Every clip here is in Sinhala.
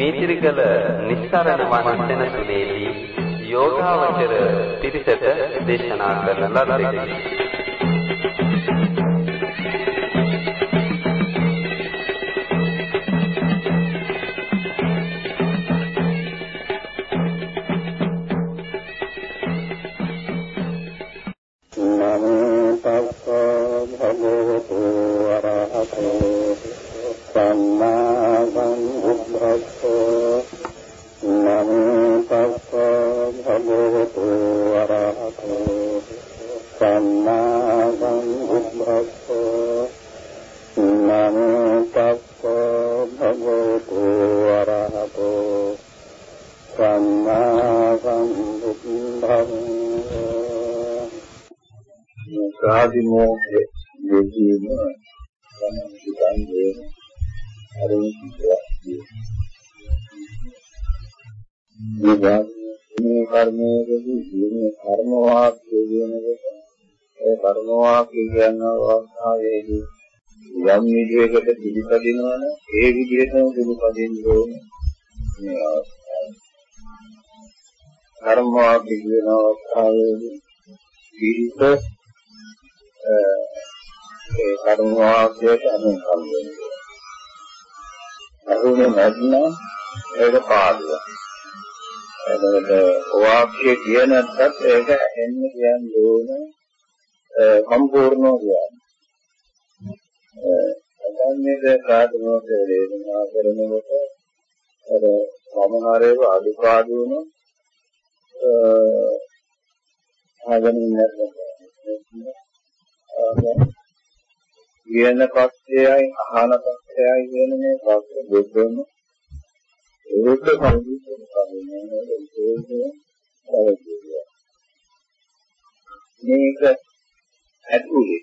මීතිරිගල නිස්සරණ වන සෙනසුනේදී යෝගාවචර පිරිසට දේශනා කරන ලද්දේ. කර්මයේදී මේ කර්ම වාක්‍ය කියනකොට ඒ කර්ම වාක්‍ය කියන අවස්ථාවේදී යම් විදිහකට පිළිපදිනවනම් ඒ විදිහටම පිළිපදින්න ඕනේ මේ අවස්ථාව. කර්ම වාක්‍ය කියන අවස්ථාවේදී පිළිපද ඒ කර්ම වාක්‍යයට අනුකම්ප වෙනවා. අරුණේ නැත්නම් ඒක පාඩුව. එතකොට වාක්‍ය කියනත් ඒක ඇහෙන්න කියන්නේ ඕන සම්පූර්ණව කියන්නේ. අදන්නේ කාටමෝද වේදනා කරනකොට අර සමහරේව අදුපාඩු වෙන ආගෙන ඉන්නත් කියන පස්සෙයි අහන පස්සෙයි කියන මේ පස්ස දෙකම ඒක සංකීර්ණ කමිනේ ඒකේ මේක ඇතුලේ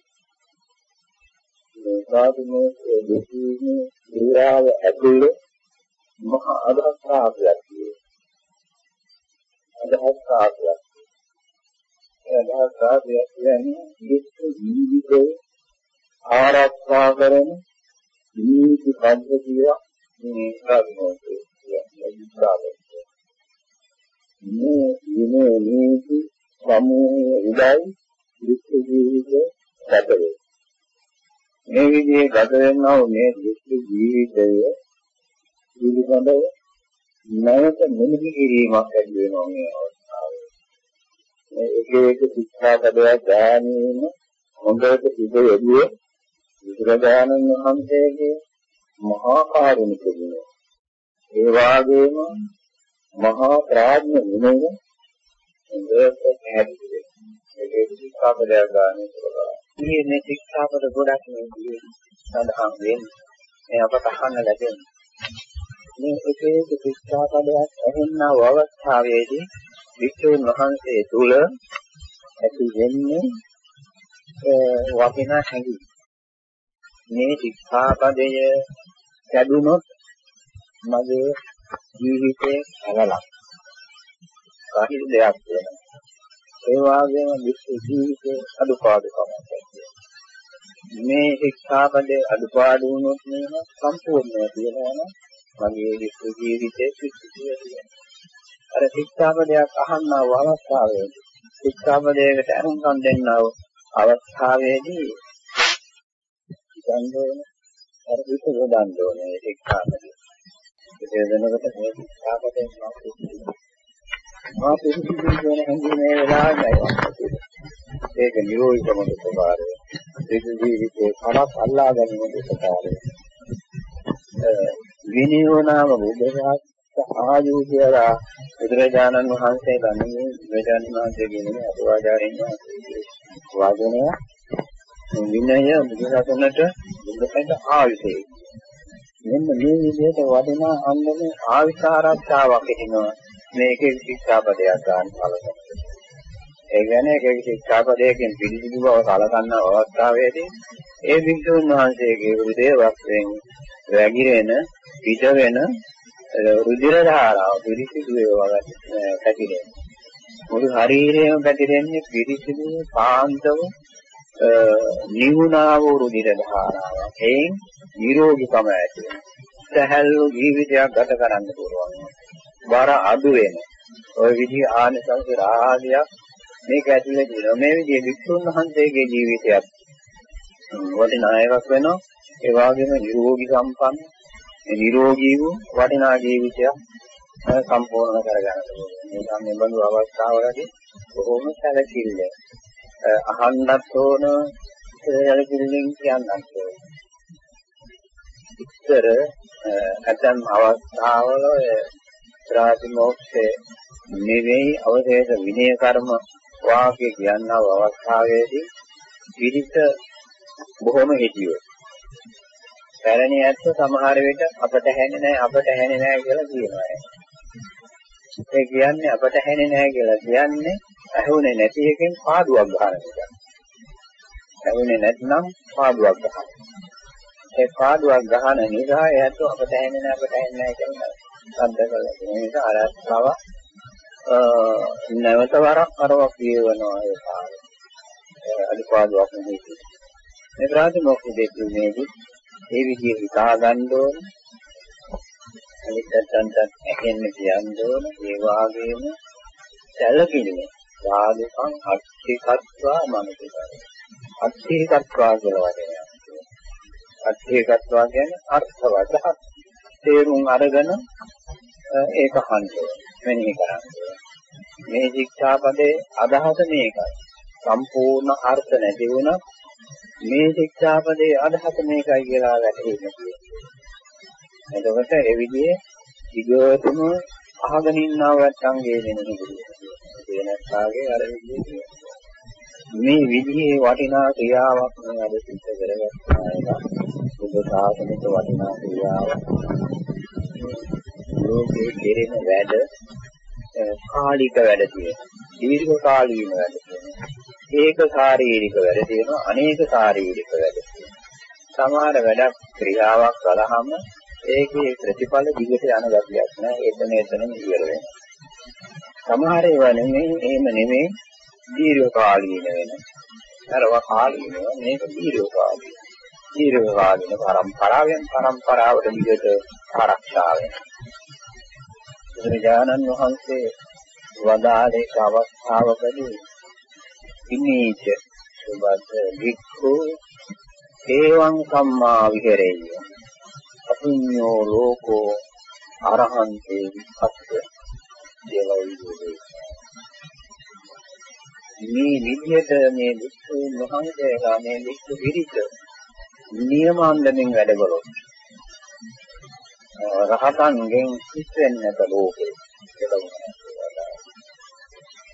මේ සාධුමේ දෙකීනේ ඉරාව ඇතුලේ මහා අදහස් සාපයක් තියෙනවා අදහස් සාපයක් අදහස් සාපයක් කියන්නේ දුක් ජීවිතේ ආරක්ෂා කරන නීති පද්ධතිය මේ සාධනෝතේ කියන්නේ මේ විනේ නීති සමූහයේ උදයි දුක් ජීවිතේ ගත වේ. මේ විදිහේ ගත වෙනා වූ මේ දුක් ජීවිතය පිළිබඳව නැවත මෙනෙහි කිරීමක් ඇති වෙනවා මේ අවස්ථාවේ. මේ එක එක ශික්ෂාපදයක් ගානීම හොඳට පිට යෙදුවේ බුදුරජාණන් වහන්සේගේ මහා කාරුණික ගුණ. ඒ වාගේම මහා ප්‍රඥ ගුණය හොඳට පැහැදිලි ඒකේ ශික්ෂාපදයක් ගන්න කියලා. මේ මේ ශික්ෂාපද ගොඩක් මේ සඳහන් වෙන්නේ. මේ අපට අහන්න ලැබෙන්නේ. මේ එක එක ශික්ෂාපදයක් ඇහෙනා අවස්ථාවේදී වික්ෂුන් වහන්සේ තුල ඇති වෙන්නේ වටිනා හැඟීම්. මේ ශික්ෂාපදය කැඩුනොත් මගේ ජීවිතේ අවලක්. කාහිල් දෙයක් වෙනවා. ඒ වගේම විශ්ව ජීවිතේ අඩුපාඩුකමක් මේ ශික්ෂාපදේ අඩුපාඩු වුණොත් නේද සම්පූර්ණව කියනවනම් මගේ විශ්ව ජීවිතේ පිච්චිය වෙනවා. අර ශික්ෂාපදයක් අහන්නා අවස්ථාවේදී ශික්ෂාපදයකට අනුකම් දෙන්නා අවස්ථාවේදී ගන්න අර විස යොදන්න ඕනේ ශික්ෂාපදේ. ඒක වෙනකොට මේ ශික්ෂාපදයෙන් මා පිළිසිදු කියන හැඟීම මේ වෙලාවයි ඒක නිරෝධකමද ස්වභාවය. ඒක ජීවිතේ කලක් අල්ලා ගැනීමද ස්වභාවය. විනයෝනාම බුද්ධඝාත ආයු කියලා බුදුරජාණන් වහන්සේ ගන්නේ බුදුරජාණන් වහන්සේ කියන්නේ අටුවාචාරින් වාදනය විනය බුදුරජාණන්ට බුදුපෙන්ද ආයුෂේ මෙන්න මේ විදිහට වටිනා අන්දමේ ආවිසාරක්ෂාවක් හිටිනවා මේකේ ශික්ෂාපදයක් ගන්න කලකට. ඒ කියන්නේ ඒකේ ශික්ෂාපදයෙන් පිළිසිදු බව කලකන්න අවස්ථාවේදී ඒ වික්ෂුන් වහන්සේගේ හෘදේ වස්යෙන් වැగిරෙන පිට වෙන රුධිර ධාරාව පිළිසිදු වේවා පැතිරෙන. මුළු ශරීරයම පැතිරෙන්නේ පිළිසිදු පාන්තව නිවුණා වූ රුධිර ධාරාවක්. එයින් නිරෝගීකම ඇති වෙනවා. සැහැල්ලු ජීවිතයක් ගත කරන්න පුළුවන්. බර අඩු වෙන. ওই විදිහ ආනිසංස රාජ්‍යයක් මේක ඇතුලේ තියෙනවා. මේ විදිහ වික්ෂුන් වහන්සේගේ ජීවිතයක් වටිනා එකක් වෙනවා. ඒ වගේම නිරෝගී සම්පන්න, නිරෝගී වූ වටිනා ජීවිතයක් සම්පූර්ණ කරගන්න ඕනේ. මේක මේ බඳු අවස්ථාවලදී බොහොම සැලකිල්ල. අහන්නත් ඕන, සැලකිල්ලෙන් කියන්නත් ඕන. ඉතර ඇතම් අවස්ථාවල ප්‍රාතිමෝක්ෂේ නෙවෙයි අවශේෂ විනය කර්ම වාක්‍ය කියනව අවස්ථාවේදී පිළිස බොහොම හිතියෝ. පැරණි ඇත්ත සමහර විට අපට හැන්නේ නැහැ අපට හැන්නේ නැහැ කියලා කියනවා. ඒ කියන්නේ අපට හැන්නේ නැහැ කියලා කියන්නේ ඇහුනේ නැති එකෙන් පාඩුවක් ගන්න එක. ඇහුනේ නැත්නම් පාඩුවක් ගන්න. ඒ පාඩුවක් ගන්න නිසා එයාට අපට හැන්නේ නැහැ අපට හැන්නේ නැහැ කියලා සද්ද කරලා. ඒ නිසා අරස්තාව නැවත වරක් අරවක් කියවනවා ඒ කාලේ. අනිපාදුවක් නෙවෙයි. මේ ප්‍රාතිමෝක්ෂ දෙකේදී ඒ විදිහට හිතා ගන්න ඕන. අනිත්‍යයන්ට ඇහෙන්න කියන්න ඕන. ඒ වාගේම සැලකිලිම සාධකම් අත්‍යකත්වා මනසිකයි. අත්‍යකත්වා කියලා වචනයක්. අත්‍යකත්වා කියන්නේ අර්ථවතහ තේරුම් අරගෙන ඒක හන්දේ මෙනෙහි කරන්නේ. මේ ශික්ෂාපදේ අදහස මේකයි. සම්පූර්ණ අර්ථ නැති වුණත් මේ ශික්ෂාපදේ අදහස මේකයි කියලා වැටහෙන්න තියෙනවා. එතකොට ඒ විදිහේ විගතම අහගෙන ඉන්නව නැත්නම් ගේ වෙන විදිහේ අර විදිහේ මේ විදිහේ වටිනා ක්‍රියාවක් මේ අද සිද්ධ කරගත්තා. එක බුද්ධ ශාසනික වටිනා ක්‍රියාවක්. ලෝකේ කෙරෙන වැඩ කාලික වැඩ තියෙනවා. දීර්ඝ කාලීන වැඩ තියෙනවා. ඒක ශාරීරික වැඩ තියෙනවා අනේක ශාරීරික වැඩ තියෙනවා. සමහර වැඩක් ක්‍රියාවක් කළාම ඒකේ ප්‍රතිඵල දිගට යන ගතියක් නෑ. එතන එතනම ඉවර වෙනවා. සමහර ඒවා නෙමෙයි එහෙම නෙමෙයි දීර්ඝ කාලීන වෙන. අරව කාලීන මේක දීර්ඝ කාලීන දීර්ඝ කාලීන පරම්පරාවෙන් පරම්පරාවට දිගට ආරක්ෂා වෙනවා බුදුරජාණන් වහන්සේ වදාළේ අවස්ථාවකදී ඉනීච සුබත් වික්ඛු ඒවං සම්මා විහෙරෙය්‍ය අපුඤ්ඤෝ ලෝකෝ අරහන්තේ විපස්ස කියලා විදිහේ මේ විදිහට මේ වික්ෂුන් වහන්සේලා මේ වික්ෂු විරිත නියමාන්දමින් වැඩ කළොත් රහතන්ගෙන් කිස් වෙන්නට ලෝකේ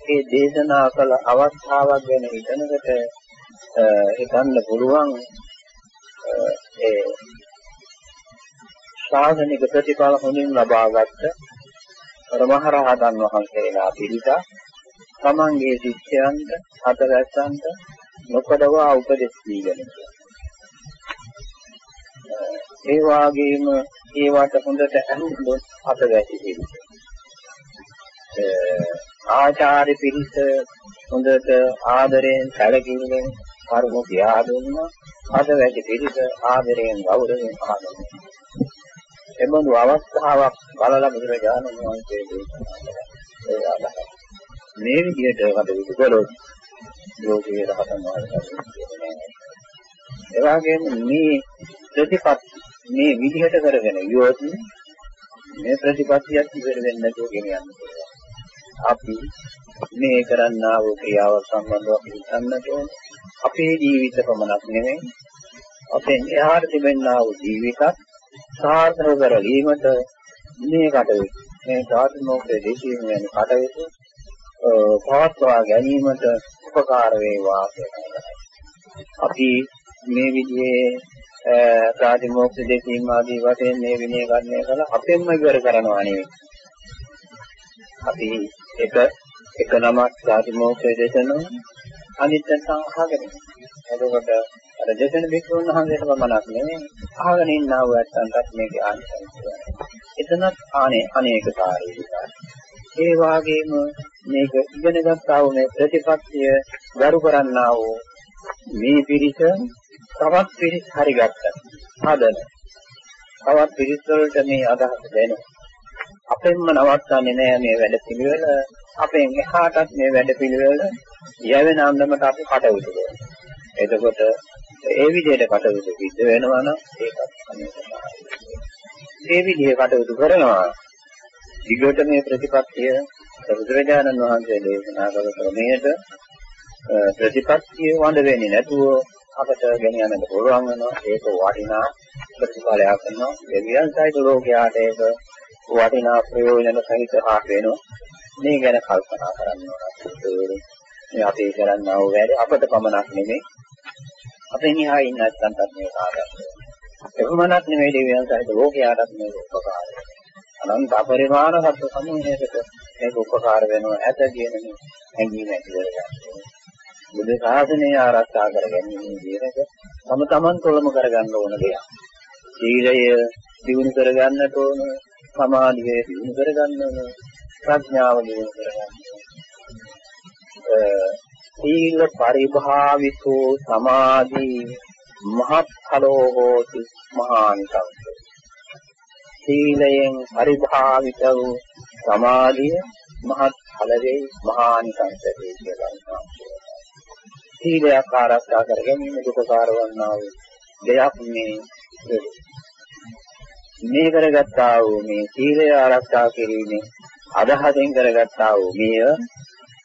ඒ දේශනා කළ අවස්ථාවක් ගැන හිතනකොට හිතන්න පුළුවන් ඒ ශාසනික ප්‍රතිඵල හොඳින් ලබාගත්ත රමහරහතන් වහන්සේලා පිළිසා තමන්ගේ ශිෂ්‍යයන්ට හතරැස්සන්ට නොකඩවා උපදෙස් දීගෙන ඒ වාගේම ඒවට හොඳට අනුගොස් අත වැටි පිළිස. ආචාර්ය පිළිස හොඳට ආදරයෙන් සැලකිල්ලෙන් කරුණු කියා දුන්නා. අත වැටි පිළිස ආදරයෙන් ගෞරවයෙන් ආදරයෙන්. එබඳු අවස්ථාවක් බලලා බුදුරජාණන් වහන්සේ දේශනා කළා. මේ විදිහට කටයුතු කළොත් ලෝකයේ රහතන් වහන්සේ ඒ වගේම මේ ප්‍රතිපත්ති මේ විදිහට කරගෙන ගියොත් මේ ප්‍රතිපත්තියක් ඉවර වෙන්නේ නැතුව ගෙනියන්න පුළුවන්. අපි මේ කරන්නා වූ ක්‍රියාව සම්බන්ධව හිතන්නට ඕන. අපේ ජීවිත පමණක් නෙමෙයි අපෙන් එහාට තිබෙනා වූ ජීවිතත් සාර්ථක කරගීමට මේ කටයුතු මේ ධාතුමෝක්ෂයේ දේශීය වෙන කටයුතු පවත්වා ගැනීමට උපකාර වේවා අපි මේ විදිහේ ප්‍රාතිමෝක්ෂ දෙකීම් ආදී වශයෙන් මේ විනය කර්ණය කළ අපෙන්ම ඉවර කරනවා නෙවෙයි. අපි එක එක නමක් ප්‍රාතිමෝක්ෂ දේශනවා අනිත් නැත්නම් අහගෙන. එතකොට අර දේශන බික්කුන් වහන්සේට පමණක් නෙවෙයි අහගෙන ඉන්නා වූ ඇත්තන්ටත් මේක ආනිසංසය. එතනත් ආනේ අනේක කාර්යය. ඒ වාගේම මේක ඉගෙන ගන්නා වූ මේ ප්‍රතිපත්තිය ගරු කරන්නා වූ මේ පිරිස තවත් පිරිස් හරි ගත්තා. හදන. තවත් පිරිස් වලට මේ අදහස දෙනවා. අපෙන්ම නවත්තන්නේ නෑ මේ වැඩ පිළිවෙල. අපෙන් එහාටත් මේ වැඩ පිළිවෙල යැවෙන අන්දමට අපි කටයුතු කරනවා. එතකොට ඒ විදිහට කටයුතු සිද්ධ වෙනවා නම් ඒකත් අනිවාර්යයි. මේ විදිහේ කටයුතු කරනවා. විගත මේ ප්‍රතිපත්තිය බුදුරජාණන් වහන්සේ දේශනා කළ ක්‍රමයට ප්‍රතිපත්තිය වඳ වෙන්නේ නැතුව අපට ගෙන යන්නට පුළුවන් වෙනවා. ඒක වටිනා ප්‍රතිඵලයක් වෙනවා. දෙවියන් සහිත ලෝකයාට ඒක වටිනා ප්‍රයෝජන සහිත හාක් වෙනවා. මේ ගැන කල්පනා කරන්න ඕන. මේ අපි කරන්නා වූ වැඩ අපට පමණක් නෙමෙයි. අපෙන් එහා ඉන්න නැත්නම් මේ කාර්යය එවමනක් නෙමෙයි දෙවියන් සහිත ලෝකයාටත් මේක උපකාරයි අනන්ත පරිමාණ සත්‍ය සමූහයකට මේක උපකාර වෙනවා ඇත කියන හැඟීම ඇති කරගන්න බුදු ශාසනය ආරක්ෂා කර ගැනීම කියනක තම තමන් තුළම කරගන්න ඕන දෙයක්. සීලය දිනු කරගන්නට ඕන, සමාධිය දිනු කරගන්න ඕන, ප්‍රඥාව දිනු කරගන්න ඕන. සීල පරිභාවිතෝ සමාධි මහත්ඵලෝ හෝති මහානිසංස. සීලයෙන් පරිභාවිත වූ සමාධිය මහත් ඵල වේ මහානිසංස වේ කියලා කියනවා. සීලයක් ආරක්ෂා කර ගැනීම දුකකාර වන්නා වූ දෙයක් මේ මේ කරගත්තා වූ මේ සීලය ආරක්ෂා කිරීමේ අදහසෙන් කරගත්තා වූ මෙය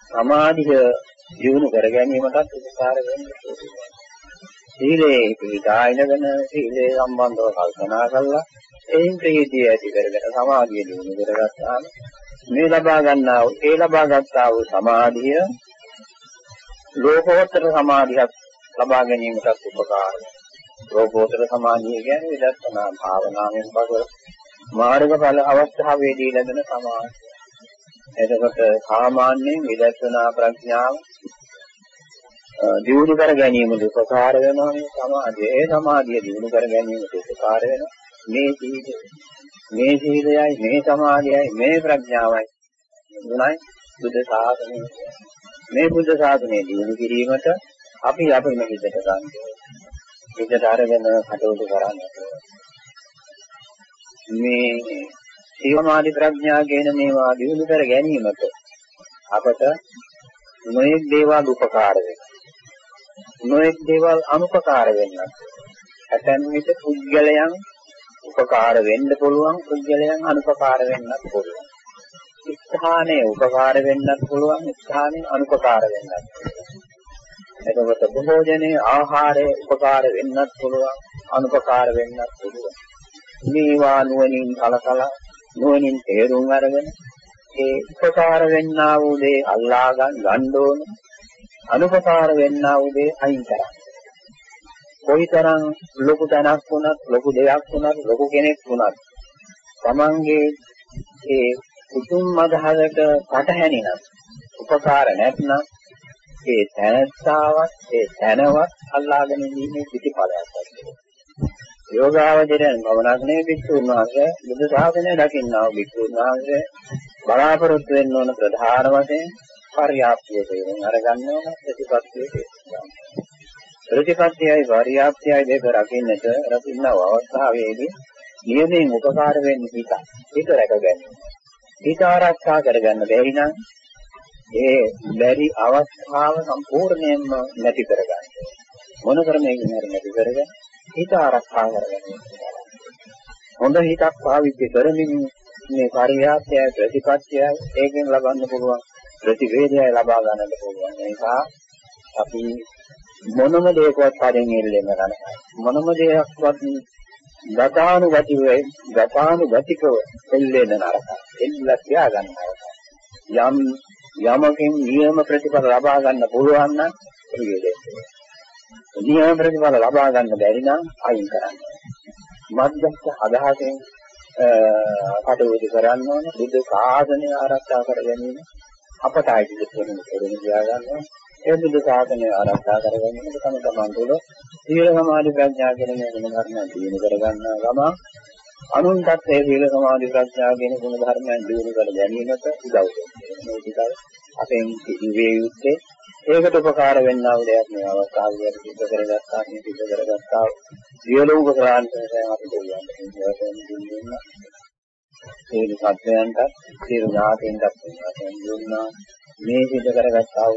සමාධිය දියුණු කර ගැනීමටත් උපකාර වෙන්නේ සීලේ පිටායිනගෙන සීලේ සම්බන්ධව කල්පනා කළා එයින් ප්‍රීතිය ඇති කරගෙන සමාධිය දියුණු කරගත්තාම මේ ලබා ගන්නා වූ ඒ ලබා ගත්තා වූ සමාධිය ලෝකෝත්තර සමාධියක් ලබා ගැනීමටත් උපකාරයි. ලෝකෝත්තර සමාධිය කියන්නේ විදර්ශනා භාවනාවෙන් පසු මාර්ගඵල අවස්ථාවේදී ලැබෙන සමාධිය. එතකොට සාමාන්‍යයෙන් විදර්ශනා ප්‍රඥාව දියුණු කර ගැනීමට උපකාර වෙනවා මේ සමාධිය. ඒ සමාධිය දියුණු කර ගැනීමට උපකාර වෙනවා මේ සීලය. මේ සීලයයි මේ සමාධියයි මේ ප්‍රඥාවයි. මොනයි බුද්ධ ශාසනය මේ බුද්ධ ශාසනය දිනු කිරීමට අපි අපේම හිතට ගන්න හිතට අරගෙන කටයුතු කරන්න මේ සීමාදී ප්‍රඥා කියන මේවා දිනු කර ගැනීමට අපට නොයෙක් දේවල් උපකාර වෙනවා. නොයෙක් දේවල් අනුපකාර වෙනවා. ඇතැම් විට පුද්ගලයන් උපකාර වෙන්න පුළුවන් පුද්ගලයන් අනුපකාර වෙන්නත් පුළුවන්. ස්ථානයේ උපකාර වෙන්නත් පුළුවන් ස්ථානයේ අනුපකාර වෙන්නත් එතකොට භෝජනේ ආහාරයේ උපකාර වෙන්නත් පුළුවන් අනුපකාර වෙන්නත් පුළුවන්. මේවා නුවණින් කලකලා නුවණින් තේරුම් අරගෙන ඒ උපකාර වෙන්නා වූ දේ අල්ලා ගන්න ඕන අනුපකාර වෙන්නා වූ දේ අයින් කරන්න කොයිතරම් ලොකු තැනක් වුණත් ලොකු දෙයක් වුණත් ලොකු කෙනෙක් වුණත් තමන්ගේ ඒ උතුම් මදහකට පටහැනිනම් උපකාර නැත්නම් ඒ තැනස්සාවත් ඒ තැනවත් අල්ලාගෙන ඉන්නේ පිටිපලයක් වගේ. යෝගාවචරයන් භවනාක් නේ විසුණු වහන්සේ බුදු සාසනය දකින්නා වූ විසුණු වහන්සේ බලාපොරොත්තු වෙන්න ඕන ප්‍රධාන වශයෙන් පරියාප්තිය තේරුම් අරගන්න ඕන ප්‍රතිපත්තිය තේරුම් ප්‍රතිපත්තියයි පරියාප්තියයි දෙක රකින්නට රකින්නව අවස්ථාවේදී නියමයෙන් උපකාර වෙන්නේ හිත. හිත රැක ගැනීම. හිත ආරක්ෂා කරගන්න බැරි නම් ඒ බැරි අවස්ථාව සම්පූර්ණයෙන්ම නැති කරගන්න. මොන ක්‍රමයකින් හරි නැති කරගෙන හිත ආරක්ෂා කරගන්න. හොඳ හිතක් පාවිච්චි කරමින් මේ පරිහාත්‍යය ප්‍රතිපත්තිය ඒකෙන් ලබන්න පුළුවන් ප්‍රතිවේදය ලබා ගන්නට පුළුවන්. ඒක අපි මොනම දෙයකවත් පරිෙන් එල්ලෙන්න ගන්න. මොනම දෙයක්වත් ගතානුගතිව ගතානුගතිකව එල්ලෙන්න නරකයි. එල්ලලා තියාගන්න යම් යමකින් නියම ප්‍රතිඵල ලබා ගන්න පුළුවන් නම් පිළිවෙලේ. නියම ප්‍රතිඵල ලබා ගන්න බැරි නම් අයින් කරන්න. මධ්‍යස්ථ අදහසෙන් කටයුතු කරන්න ඕන බුද්ධ ශාසනය ආරක්ෂා කර ගැනීම අපට අයිති දෙයක් වෙන තියා ගන්නවා. ඒ බුද්ධ ශාසනය ආරක්ෂා කර ගැනීම තම තමන් තුළ සීල සමාධි ප්‍රඥා කියන මේ ගුණ ධර්ම දිනු කර ගන්නා ගම අනුන්ටත් ඒ සීල සමාධි ප්‍රඥා කියන ගුණ ධර්මයන් දිනු කර ගැනීමට උදව් වෙනවා. මේ ටික අපෙන් ඉවේ යුත්තේ ඒකට උපකාර වෙන්නා වූ දෙයක් මේ අවස්ථාවේ සිද්ධ කරගත්තා මේ සිද්ධ කරගත්තා. සියලුම උපකාරයන් අපිට කියන්නේ සියලු සත්‍යයන්ට සියලු ඥාතීන්ට දුන්නා. මේ සිද්ධ කරගත්තා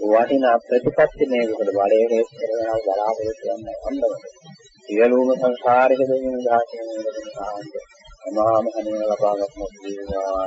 වූ වටිනා ප්‍රතිපත්ති මේ විදිහට බලයේ හේතු කරනවා බලාපොරොත්තු වෙන අන්දමට. සියලුම සංසාරික දෙවියන් දාගෙන ඉන්න සාහන්ත අමාම හනේ ලබාගත් මොකද වේවා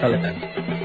සැලකන්න.